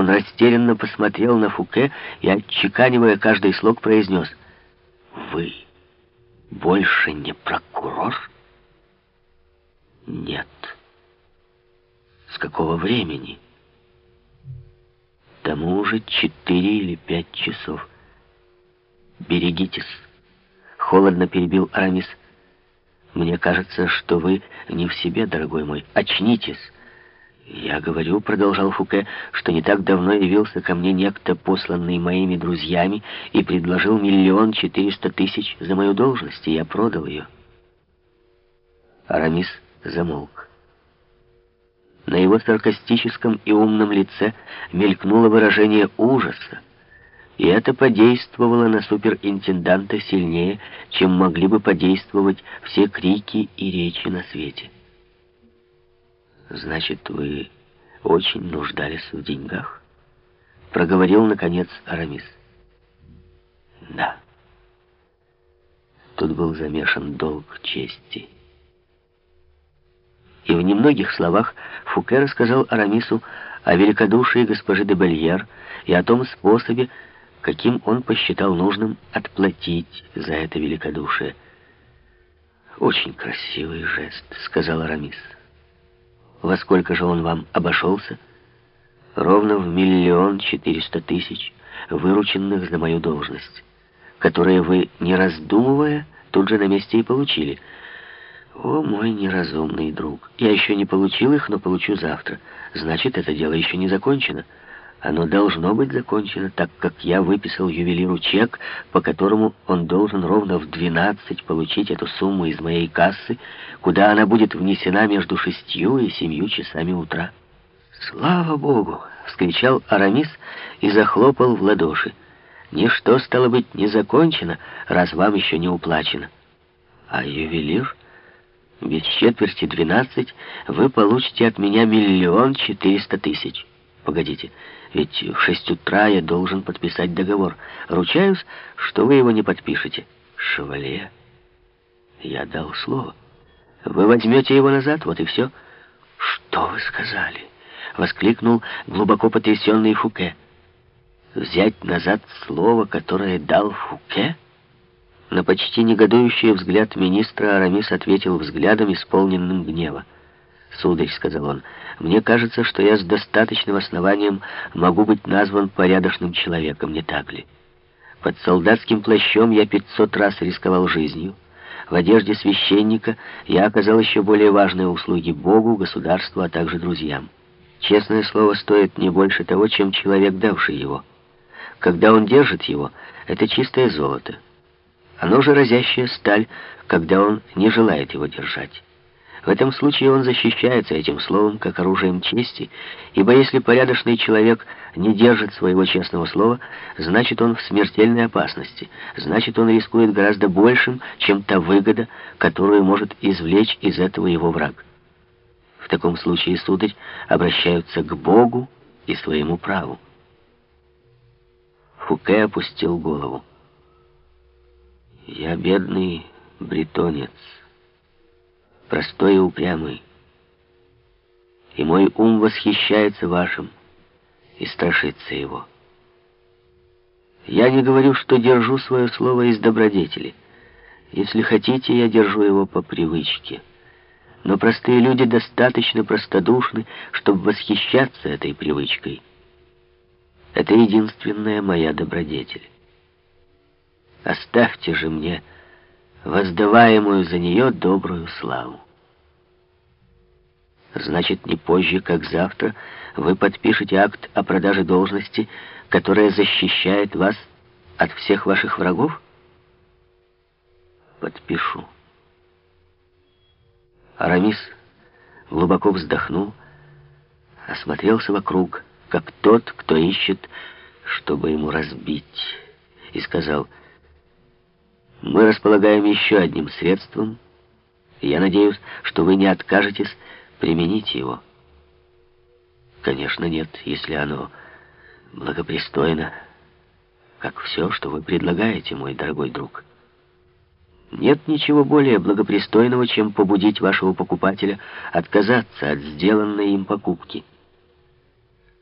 Он растерянно посмотрел на Фуке и, отчеканивая каждый слог, произнес «Вы больше не прокурор?» «Нет». «С какого времени?» «Тому уже четыре или пять часов». «Берегитесь», — холодно перебил Арамис. «Мне кажется, что вы не в себе, дорогой мой. Очнитесь». «Я говорю», — продолжал Фуке, — «что не так давно явился ко мне некто, посланный моими друзьями, и предложил миллион четыреста тысяч за мою должность, и я продал ее». Арамис замолк. На его саркастическом и умном лице мелькнуло выражение ужаса, и это подействовало на суперинтенданта сильнее, чем могли бы подействовать все крики и речи на свете. «Значит, вы очень нуждались в деньгах?» Проговорил, наконец, Арамис. «Да». Тут был замешан долг чести. И в немногих словах Фуке рассказал Арамису о великодушии госпожи де Бельер и о том способе, каким он посчитал нужным отплатить за это великодушие. «Очень красивый жест», — сказал Арамис. Во сколько же он вам обошелся? Ровно в миллион четыреста тысяч, вырученных за мою должность, которые вы, не раздумывая, тут же на месте и получили. О, мой неразумный друг, я еще не получил их, но получу завтра. Значит, это дело еще не закончено. Оно должно быть закончено, так как я выписал ювелиру чек, по которому он должен ровно в 12 получить эту сумму из моей кассы, куда она будет внесена между шестью и семью часами утра. «Слава Богу!» — вскричал Арамис и захлопал в ладоши. «Ничто, стало быть, не закончено, раз вам еще не уплачено. А ювелир...» Без четверти двенадцать вы получите от меня миллион четыреста тысяч. Погодите, ведь в шесть утра я должен подписать договор. Ручаюсь, что вы его не подпишете. Шевале, я дал слово. Вы возьмете его назад, вот и все. Что вы сказали? Воскликнул глубоко потрясенный Фуке. Взять назад слово, которое дал Фуке? На почти негодующий взгляд министра Арамис ответил взглядом, исполненным гнева. «Сударь», — сказал он, — «мне кажется, что я с достаточным основанием могу быть назван порядочным человеком, не так ли? Под солдатским плащом я пятьсот раз рисковал жизнью. В одежде священника я оказал еще более важные услуги Богу, государству, а также друзьям. Честное слово стоит не больше того, чем человек, давший его. Когда он держит его, это чистое золото. Оно же разящая сталь, когда он не желает его держать. В этом случае он защищается этим словом, как оружием чести, ибо если порядочный человек не держит своего честного слова, значит он в смертельной опасности, значит он рискует гораздо большим, чем та выгода, которую может извлечь из этого его враг. В таком случае, сударь, обращаются к Богу и своему праву. Фуке опустил голову. «Я бедный бретонец» простой и упрямый. И мой ум восхищается вашим и страшится его. Я не говорю, что держу свое слово из добродетели. Если хотите, я держу его по привычке. Но простые люди достаточно простодушны, чтобы восхищаться этой привычкой. Это единственная моя добродетель. Оставьте же мне воздаваемую за нее добрую славу. Значит, не позже, как завтра, вы подпишете акт о продаже должности, которая защищает вас от всех ваших врагов? Подпишу. Арамис глубоко вздохнул, осмотрелся вокруг, как тот, кто ищет, чтобы ему разбить, и сказал — мы располагаем еще одним средством, я надеюсь, что вы не откажетесь применить его. Конечно, нет, если оно благопристойно, как все, что вы предлагаете, мой дорогой друг. Нет ничего более благопристойного, чем побудить вашего покупателя отказаться от сделанной им покупки.